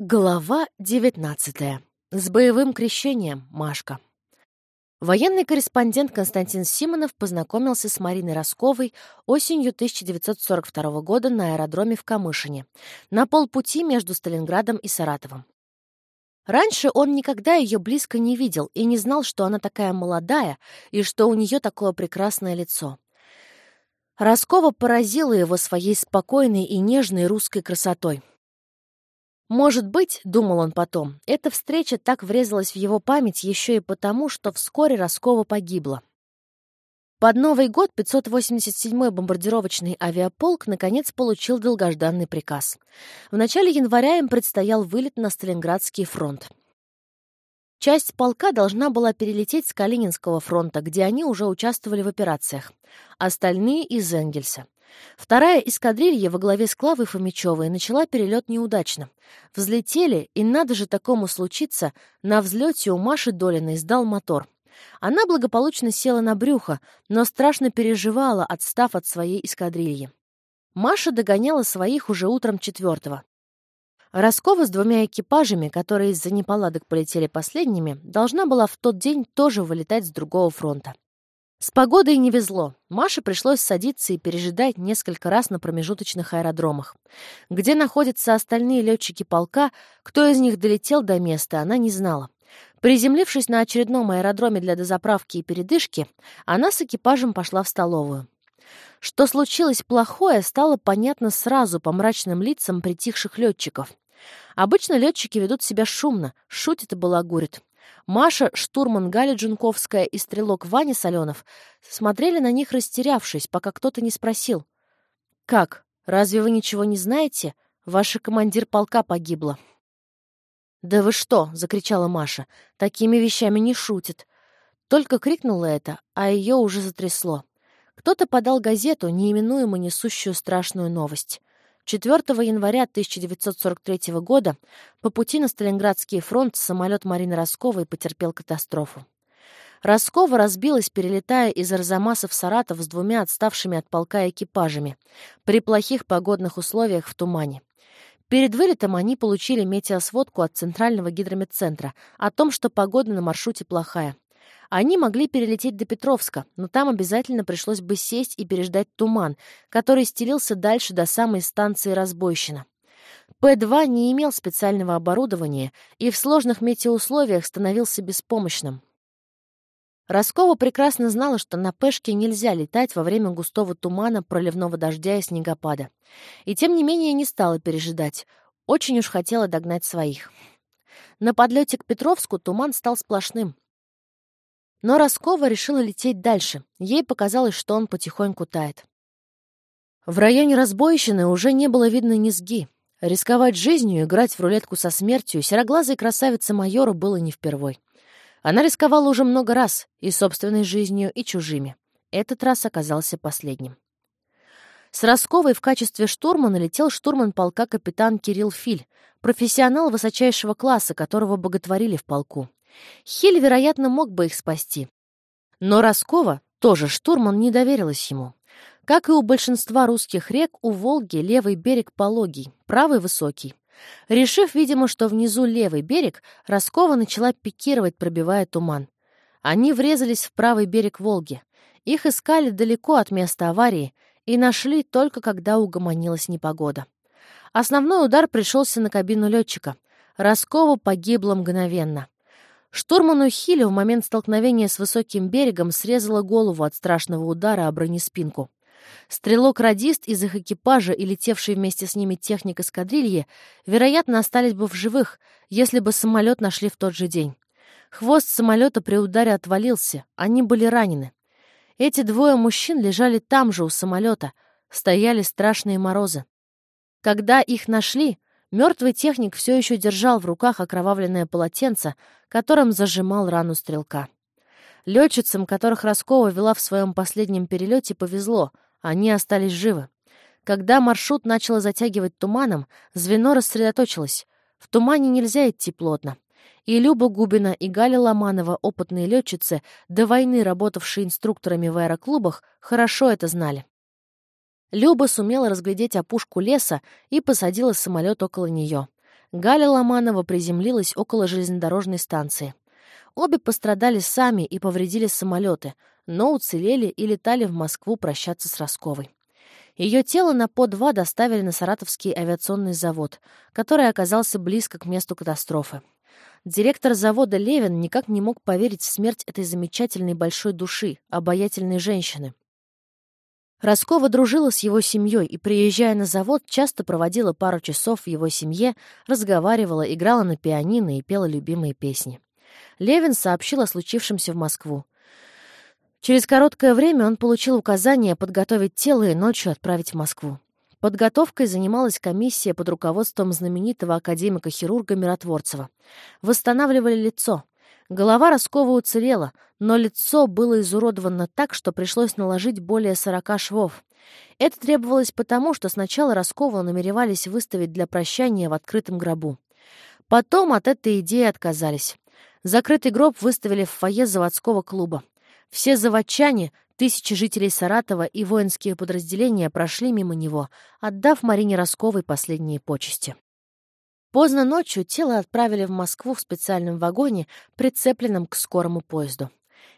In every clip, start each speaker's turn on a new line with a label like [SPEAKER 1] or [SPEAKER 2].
[SPEAKER 1] Глава 19. С боевым крещением Машка. Военный корреспондент Константин Симонов познакомился с Мариной Росковой осенью 1942 года на аэродроме в Камышине, на полпути между Сталинградом и Саратовом. Раньше он никогда ее близко не видел и не знал, что она такая молодая и что у нее такое прекрасное лицо. Роскова поразила его своей спокойной и нежной русской красотой. Может быть, думал он потом, эта встреча так врезалась в его память еще и потому, что вскоре Роскова погибла. Под Новый год 587-й бомбардировочный авиаполк наконец получил долгожданный приказ. В начале января им предстоял вылет на Сталинградский фронт. Часть полка должна была перелететь с Калининского фронта, где они уже участвовали в операциях, остальные — из Энгельса. Вторая эскадрилья во главе с Клавой Фомичевой начала перелет неудачно. Взлетели, и надо же такому случиться, на взлете у Маши Долиной сдал мотор. Она благополучно села на брюхо, но страшно переживала, отстав от своей эскадрильи. Маша догоняла своих уже утром четвертого. Роскова с двумя экипажами, которые из-за неполадок полетели последними, должна была в тот день тоже вылетать с другого фронта. С погодой не везло. Маше пришлось садиться и пережидать несколько раз на промежуточных аэродромах. Где находятся остальные летчики полка, кто из них долетел до места, она не знала. Приземлившись на очередном аэродроме для дозаправки и передышки, она с экипажем пошла в столовую. Что случилось плохое, стало понятно сразу по мрачным лицам притихших летчиков. Обычно летчики ведут себя шумно, шутят и балагурят. Маша, штурман Галя Джунковская и стрелок Ваня Соленов смотрели на них растерявшись, пока кто-то не спросил. «Как? Разве вы ничего не знаете? Ваша командир полка погибла». «Да вы что?» — закричала Маша. «Такими вещами не шутят». Только крикнула это, а ее уже затрясло. Кто-то подал газету, неименуемо несущую страшную новость. 4 января 1943 года по пути на Сталинградский фронт самолет Марины Росковой потерпел катастрофу. Роскова разбилась, перелетая из Арзамаса в Саратов с двумя отставшими от полка экипажами при плохих погодных условиях в тумане. Перед вылетом они получили метеосводку от Центрального гидрометцентра о том, что погода на маршруте плохая. Они могли перелететь до Петровска, но там обязательно пришлось бы сесть и переждать туман, который стелился дальше до самой станции Разбойщина. П-2 не имел специального оборудования и в сложных метеоусловиях становился беспомощным. Роскова прекрасно знала, что на Пешке нельзя летать во время густого тумана, проливного дождя и снегопада. И тем не менее не стала пережидать. Очень уж хотела догнать своих. На подлете к Петровску туман стал сплошным. Но Роскова решила лететь дальше. Ей показалось, что он потихоньку тает. В районе разбойщины уже не было видно низги. Рисковать жизнью, играть в рулетку со смертью сероглазой красавице майора было не впервой. Она рисковала уже много раз, и собственной жизнью, и чужими. Этот раз оказался последним. С Росковой в качестве штурмана летел штурман полка капитан Кирилл Филь, профессионал высочайшего класса, которого боготворили в полку. Хиль, вероятно, мог бы их спасти. Но Роскова, тоже штурман, не доверилась ему. Как и у большинства русских рек, у Волги левый берег пологий, правый высокий. Решив, видимо, что внизу левый берег, Роскова начала пикировать, пробивая туман. Они врезались в правый берег Волги. Их искали далеко от места аварии и нашли только когда угомонилась непогода. Основной удар пришелся на кабину летчика. Роскова погибла мгновенно. Штурману Хилли в момент столкновения с высоким берегом срезала голову от страшного удара о бронеспинку. Стрелок-радист из их экипажа и летевший вместе с ними техник эскадрильи, вероятно, остались бы в живых, если бы самолет нашли в тот же день. Хвост самолета при ударе отвалился, они были ранены. Эти двое мужчин лежали там же, у самолета. Стояли страшные морозы. Когда их нашли, Мертвый техник все еще держал в руках окровавленное полотенце, которым зажимал рану стрелка. Летчицам, которых Роскова вела в своем последнем перелете, повезло, они остались живы. Когда маршрут начало затягивать туманом, звено рассредоточилось. В тумане нельзя идти плотно. И Люба Губина, и Галя Ломанова, опытные летчицы, до войны работавшие инструкторами в аэроклубах, хорошо это знали. Люба сумела разглядеть опушку леса и посадила самолет около нее. Галя Ломанова приземлилась около железнодорожной станции. Обе пострадали сами и повредили самолеты, но уцелели и летали в Москву прощаться с Росковой. Ее тело на По-2 доставили на Саратовский авиационный завод, который оказался близко к месту катастрофы. Директор завода Левин никак не мог поверить в смерть этой замечательной большой души, обаятельной женщины. Роскова дружила с его семьей и, приезжая на завод, часто проводила пару часов в его семье, разговаривала, играла на пианино и пела любимые песни. Левин сообщил о случившемся в Москву. Через короткое время он получил указание подготовить тело и ночью отправить в Москву. Подготовкой занималась комиссия под руководством знаменитого академика-хирурга Миротворцева. Восстанавливали лицо. Голова Роскова уцелела, но лицо было изуродовано так, что пришлось наложить более 40 швов. Это требовалось потому, что сначала Роскову намеревались выставить для прощания в открытом гробу. Потом от этой идеи отказались. Закрытый гроб выставили в фойе заводского клуба. Все заводчане, тысячи жителей Саратова и воинские подразделения прошли мимо него, отдав Марине Росковой последние почести. Поздно ночью тело отправили в Москву в специальном вагоне, прицепленном к скорому поезду.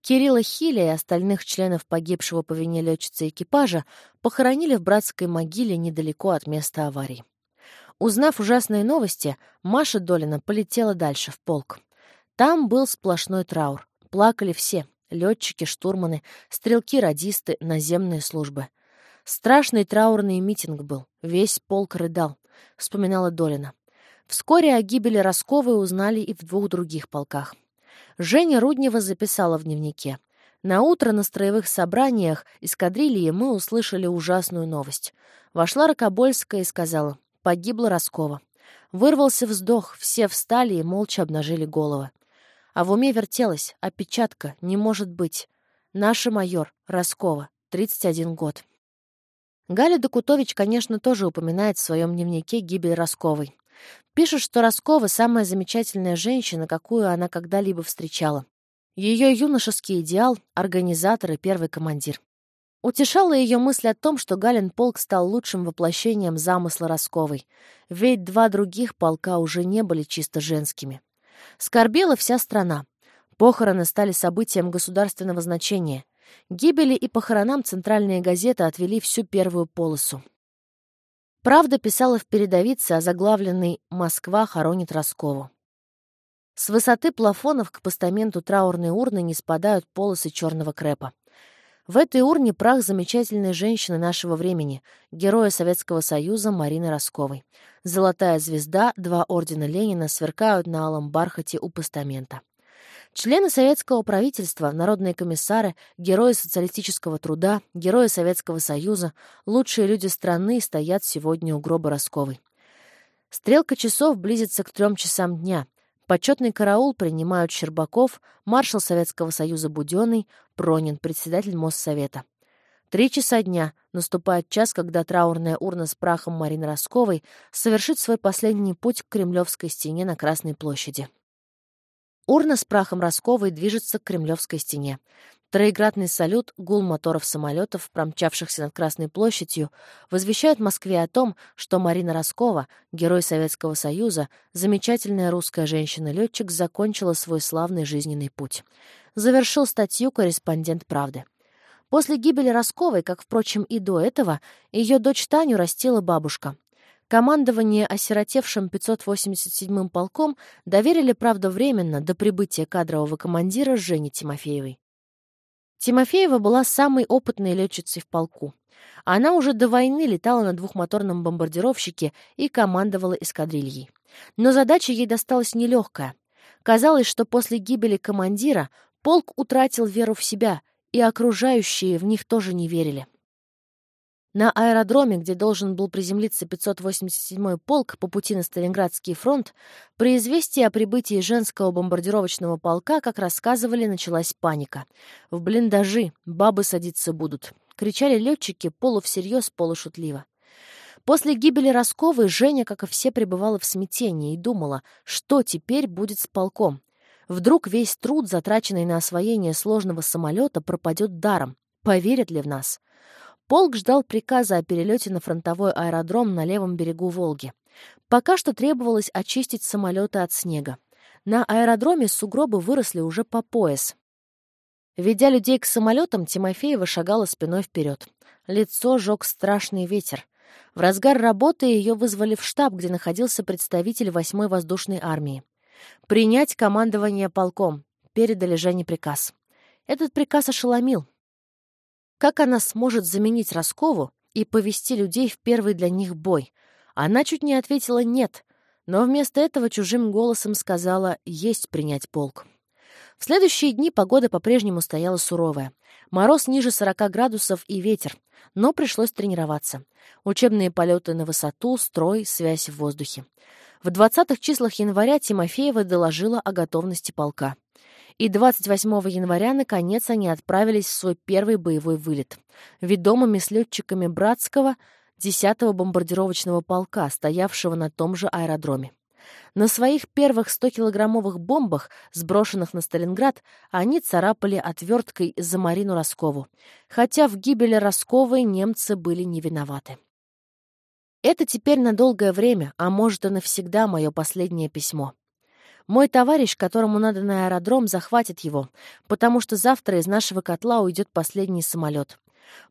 [SPEAKER 1] Кирилла Хиля и остальных членов погибшего по вине летчицы экипажа похоронили в братской могиле недалеко от места аварии. Узнав ужасные новости, Маша Долина полетела дальше, в полк. Там был сплошной траур. Плакали все — летчики, штурманы, стрелки-радисты, наземные службы. Страшный траурный митинг был. Весь полк рыдал, — вспоминала Долина. Вскоре о гибели Росковой узнали и в двух других полках. Женя Руднева записала в дневнике. На утро на строевых собраниях эскадрильи мы услышали ужасную новость. Вошла Рокобольская и сказала «Погибла Роскова». Вырвался вздох, все встали и молча обнажили головы. А в уме вертелась, опечатка, не может быть. Наша майор, Роскова, 31 год. Галя Докутович, конечно, тоже упоминает в своем дневнике гибель Росковой. Пишет, что Роскова — самая замечательная женщина, какую она когда-либо встречала. Ее юношеский идеал — организатор и первый командир. Утешала ее мысль о том, что Галин полк стал лучшим воплощением замысла Росковой, ведь два других полка уже не были чисто женскими. Скорбела вся страна. Похороны стали событием государственного значения. Гибели и похоронам центральные газеты отвели всю первую полосу. Правда писала в передовице, озаглавленной «Москва хоронит Роскову». С высоты плафонов к постаменту траурной урны не спадают полосы черного крепа. В этой урне прах замечательной женщины нашего времени, героя Советского Союза Марины Росковой. Золотая звезда, два ордена Ленина сверкают на алом бархате у постамента. Члены советского правительства, народные комиссары, герои социалистического труда, герои Советского Союза, лучшие люди страны стоят сегодня у гроба Росковой. Стрелка часов близится к трем часам дня. Почетный караул принимают Щербаков, маршал Советского Союза Буденный, Пронин, председатель Моссовета. Три часа дня наступает час, когда траурная урна с прахом Марины Росковой совершит свой последний путь к Кремлевской стене на Красной площади. Урна с прахом Росковой движется к Кремлевской стене. Троеградный салют, гул моторов самолетов, промчавшихся над Красной площадью, возвещает Москве о том, что Марина Роскова, герой Советского Союза, замечательная русская женщина-летчик, закончила свой славный жизненный путь. Завершил статью корреспондент «Правды». После гибели Росковой, как, впрочем, и до этого, ее дочь Таню растила бабушка. Командование осиротевшим 587-м полком доверили, правда, временно, до прибытия кадрового командира Жени Тимофеевой. Тимофеева была самой опытной летчицей в полку. Она уже до войны летала на двухмоторном бомбардировщике и командовала эскадрильей. Но задача ей досталась нелегкая. Казалось, что после гибели командира полк утратил веру в себя, и окружающие в них тоже не верили. На аэродроме, где должен был приземлиться 587-й полк по пути на Сталинградский фронт, при известии о прибытии женского бомбардировочного полка, как рассказывали, началась паника. В блиндажи бабы садиться будут. Кричали летчики полувсерьез, полушутливо. После гибели Росковой Женя, как и все, пребывала в смятении и думала, что теперь будет с полком. Вдруг весь труд, затраченный на освоение сложного самолета, пропадет даром. Поверят ли в нас? Полк ждал приказа о перелете на фронтовой аэродром на левом берегу Волги. Пока что требовалось очистить самолеты от снега. На аэродроме сугробы выросли уже по пояс. Ведя людей к самолетам, Тимофеева шагала спиной вперед. Лицо жег страшный ветер. В разгар работы ее вызвали в штаб, где находился представитель 8-й воздушной армии. «Принять командование полком», — передали Жене приказ. Этот приказ ошеломил. Как она сможет заменить Роскову и повести людей в первый для них бой? Она чуть не ответила «нет», но вместо этого чужим голосом сказала «есть принять полк». В следующие дни погода по-прежнему стояла суровая. Мороз ниже 40 градусов и ветер, но пришлось тренироваться. Учебные полеты на высоту, строй, связь в воздухе. В 20-х числах января Тимофеева доложила о готовности полка. И 28 января, наконец, они отправились в свой первый боевой вылет. Ведомыми с летчиками Братского 10-го бомбардировочного полка, стоявшего на том же аэродроме. На своих первых 100-килограммовых бомбах, сброшенных на Сталинград, они царапали отверткой за Марину Роскову, хотя в гибели Росковой немцы были не виноваты. Это теперь на долгое время, а может и навсегда мое последнее письмо. Мой товарищ, которому надо на аэродром, захватит его, потому что завтра из нашего котла уйдет последний самолет.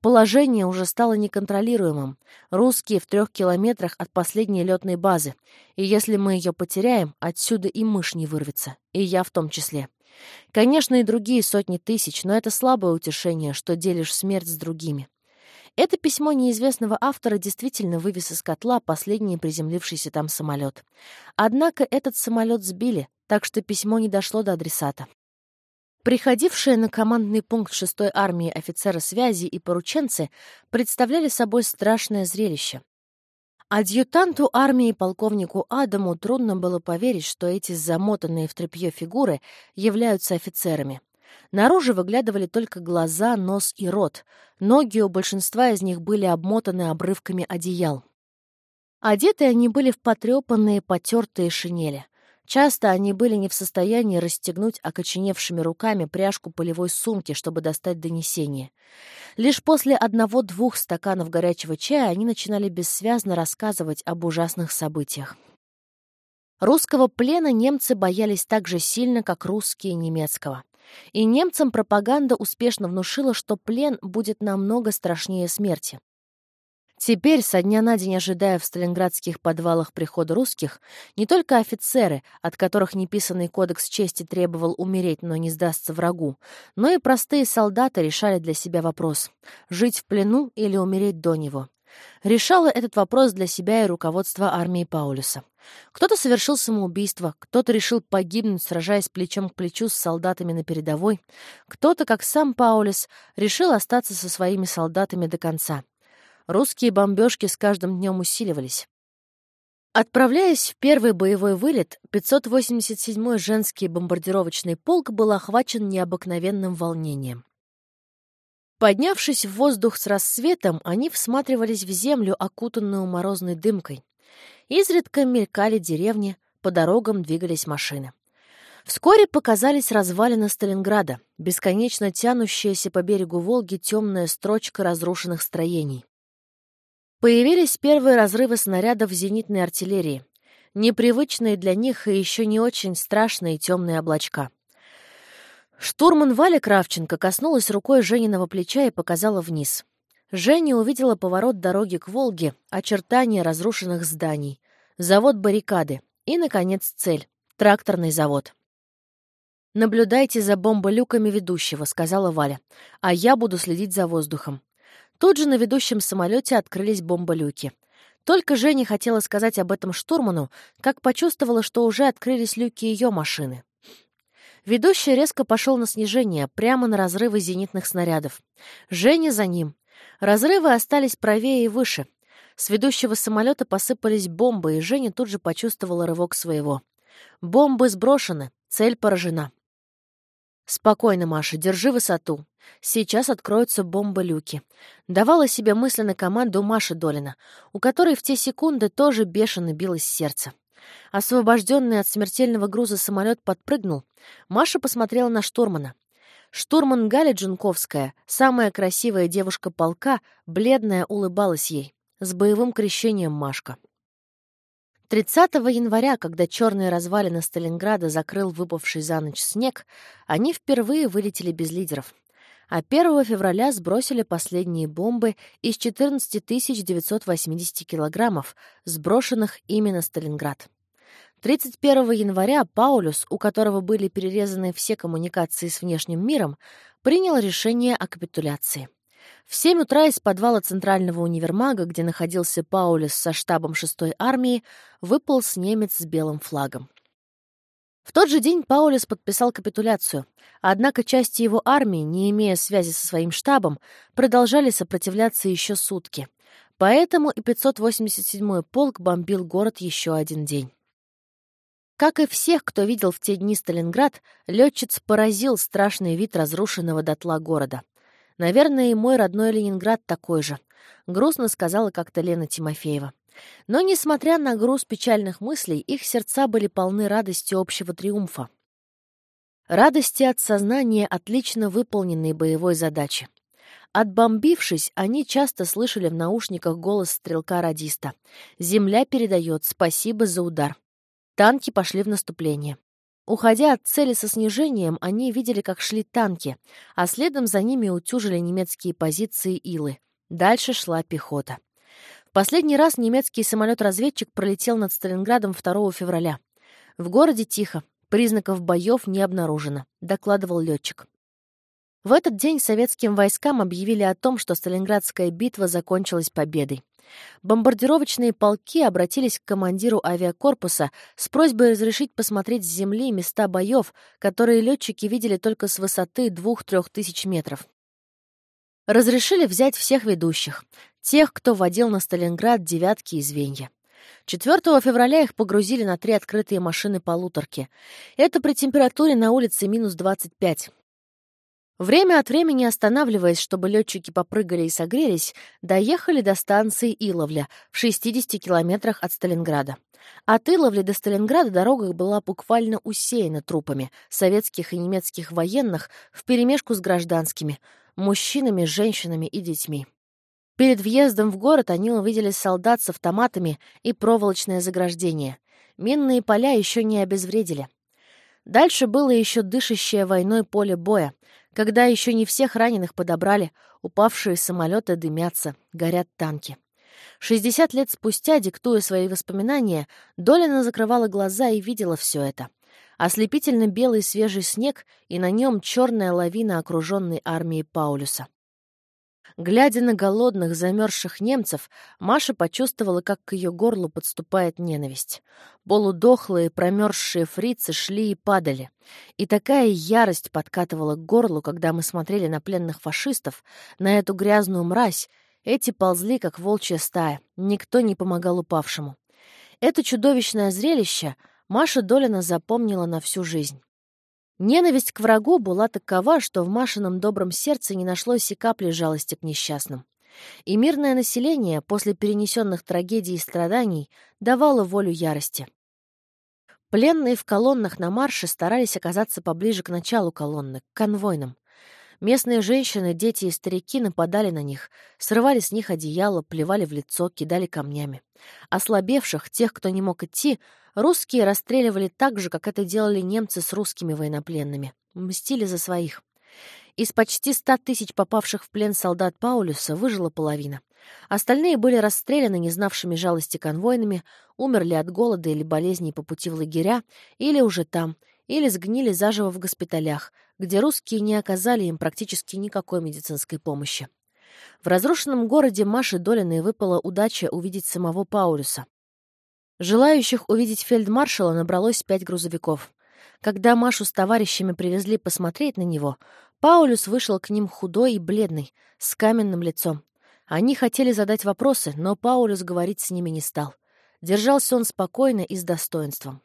[SPEAKER 1] Положение уже стало неконтролируемым. Русские в трех километрах от последней летной базы. И если мы ее потеряем, отсюда и мышь не вырвется. И я в том числе. Конечно, и другие сотни тысяч, но это слабое утешение, что делишь смерть с другими. Это письмо неизвестного автора действительно вывез из котла последний приземлившийся там самолет. Однако этот самолет сбили, так что письмо не дошло до адресата. Приходившие на командный пункт 6-й армии офицеры связи и порученцы представляли собой страшное зрелище. Адъютанту армии полковнику Адаму трудно было поверить, что эти замотанные в тряпье фигуры являются офицерами. Наружу выглядывали только глаза, нос и рот. Ноги у большинства из них были обмотаны обрывками одеял. Одеты они были в потрепанные, потертые шинели. Часто они были не в состоянии расстегнуть окоченевшими руками пряжку полевой сумки, чтобы достать донесение. Лишь после одного-двух стаканов горячего чая они начинали бессвязно рассказывать об ужасных событиях. Русского плена немцы боялись так же сильно, как русские немецкого. И немцам пропаганда успешно внушила, что плен будет намного страшнее смерти. Теперь, со дня на день ожидая в сталинградских подвалах прихода русских, не только офицеры, от которых неписанный кодекс чести требовал умереть, но не сдастся врагу, но и простые солдаты решали для себя вопрос — жить в плену или умереть до него. Решало этот вопрос для себя и руководство армии Паулюса. Кто-то совершил самоубийство, кто-то решил погибнуть, сражаясь плечом к плечу с солдатами на передовой, кто-то, как сам Паулюс, решил остаться со своими солдатами до конца. Русские бомбежки с каждым днем усиливались. Отправляясь в первый боевой вылет, 587-й женский бомбардировочный полк был охвачен необыкновенным волнением. Поднявшись в воздух с рассветом, они всматривались в землю, окутанную морозной дымкой. Изредка мелькали деревни, по дорогам двигались машины. Вскоре показались развалины Сталинграда, бесконечно тянущаяся по берегу Волги темная строчка разрушенных строений. Появились первые разрывы снарядов зенитной артиллерии, непривычные для них и еще не очень страшные темные облачка. Штурман Валя Кравченко коснулась рукой Жениного плеча и показала вниз. Женя увидела поворот дороги к Волге, очертания разрушенных зданий, завод баррикады и, наконец, цель — тракторный завод. «Наблюдайте за бомболюками ведущего», — сказала Валя, «а я буду следить за воздухом». Тут же на ведущем самолете открылись бомболюки. Только Женя хотела сказать об этом штурману, как почувствовала, что уже открылись люки ее машины. Ведущий резко пошел на снижение, прямо на разрывы зенитных снарядов. Женя за ним. Разрывы остались правее и выше. С ведущего самолета посыпались бомбы, и Женя тут же почувствовала рывок своего. Бомбы сброшены, цель поражена. «Спокойно, Маша, держи высоту. Сейчас откроются бомбы-люки». Давала себе мысленно команду Маши Долина, у которой в те секунды тоже бешено билось сердце. Освобожденный от смертельного груза самолет подпрыгнул. Маша посмотрела на штурмана. Штурман Галя Джунковская, самая красивая девушка полка, бледная, улыбалась ей. С боевым крещением Машка. 30 января, когда черные развалины Сталинграда закрыл выпавший за ночь снег, они впервые вылетели без лидеров. А 1 февраля сбросили последние бомбы из 14 980 килограммов, сброшенных именно Сталинград. 31 января Паулюс, у которого были перерезаны все коммуникации с внешним миром, принял решение о капитуляции. В 7 утра из подвала центрального универмага, где находился Паулюс со штабом 6-й армии, выполз немец с белым флагом. В тот же день Паулюс подписал капитуляцию, однако части его армии, не имея связи со своим штабом, продолжали сопротивляться еще сутки. Поэтому и 587-й полк бомбил город еще один день. Как и всех, кто видел в те дни Сталинград, летчиц поразил страшный вид разрушенного дотла города. Наверное, и мой родной Ленинград такой же. Грустно сказала как-то Лена Тимофеева. Но, несмотря на груз печальных мыслей, их сердца были полны радости общего триумфа. Радости от сознания отлично выполненной боевой задачи. Отбомбившись, они часто слышали в наушниках голос стрелка-радиста. «Земля передает. Спасибо за удар». Танки пошли в наступление. Уходя от цели со снижением, они видели, как шли танки, а следом за ними утюжили немецкие позиции Илы. Дальше шла пехота. В последний раз немецкий самолет-разведчик пролетел над Сталинградом 2 февраля. В городе тихо, признаков боев не обнаружено, докладывал летчик. В этот день советским войскам объявили о том, что Сталинградская битва закончилась победой. Бомбардировочные полки обратились к командиру авиакорпуса с просьбой разрешить посмотреть с земли места боев, которые летчики видели только с высоты 2-3 тысяч метров. Разрешили взять всех ведущих, тех, кто водил на Сталинград девятки и звенья. 4 февраля их погрузили на три открытые машины-полуторки. Это при температуре на улице минус 25. Время от времени останавливаясь, чтобы летчики попрыгали и согрелись, доехали до станции Иловля в 60 километрах от Сталинграда. От Иловли до Сталинграда дорога была буквально усеяна трупами советских и немецких военных вперемешку с гражданскими, мужчинами, женщинами и детьми. Перед въездом в город они увидели солдат с автоматами и проволочное заграждение. Минные поля еще не обезвредили. Дальше было еще дышащее войной поле боя, когда еще не всех раненых подобрали, упавшие самолеты дымятся, горят танки. Шестьдесят лет спустя, диктуя свои воспоминания, Долина закрывала глаза и видела все это. Ослепительно белый свежий снег и на нем черная лавина окруженной армии Паулюса. Глядя на голодных, замерзших немцев, Маша почувствовала, как к ее горлу подступает ненависть. Полудохлые, промерзшие фрицы шли и падали. И такая ярость подкатывала к горлу, когда мы смотрели на пленных фашистов, на эту грязную мразь. Эти ползли, как волчья стая. Никто не помогал упавшему. Это чудовищное зрелище Маша Долина запомнила на всю жизнь. Ненависть к врагу была такова, что в Машином добром сердце не нашлось и капли жалости к несчастным. И мирное население после перенесенных трагедий и страданий давало волю ярости. Пленные в колоннах на марше старались оказаться поближе к началу колонны, к конвойным. Местные женщины, дети и старики нападали на них, срывали с них одеяло, плевали в лицо, кидали камнями. Ослабевших, тех, кто не мог идти, русские расстреливали так же, как это делали немцы с русскими военнопленными. Мстили за своих. Из почти ста тысяч попавших в плен солдат Паулюса выжила половина. Остальные были расстреляны не знавшими жалости конвойными, умерли от голода или болезней по пути в лагеря, или уже там, или сгнили заживо в госпиталях, где русские не оказали им практически никакой медицинской помощи. В разрушенном городе Маше Долиной выпала удача увидеть самого Паулюса. Желающих увидеть фельдмаршала набралось пять грузовиков. Когда Машу с товарищами привезли посмотреть на него, Паулюс вышел к ним худой и бледный, с каменным лицом. Они хотели задать вопросы, но Паулюс говорить с ними не стал. Держался он спокойно и с достоинством.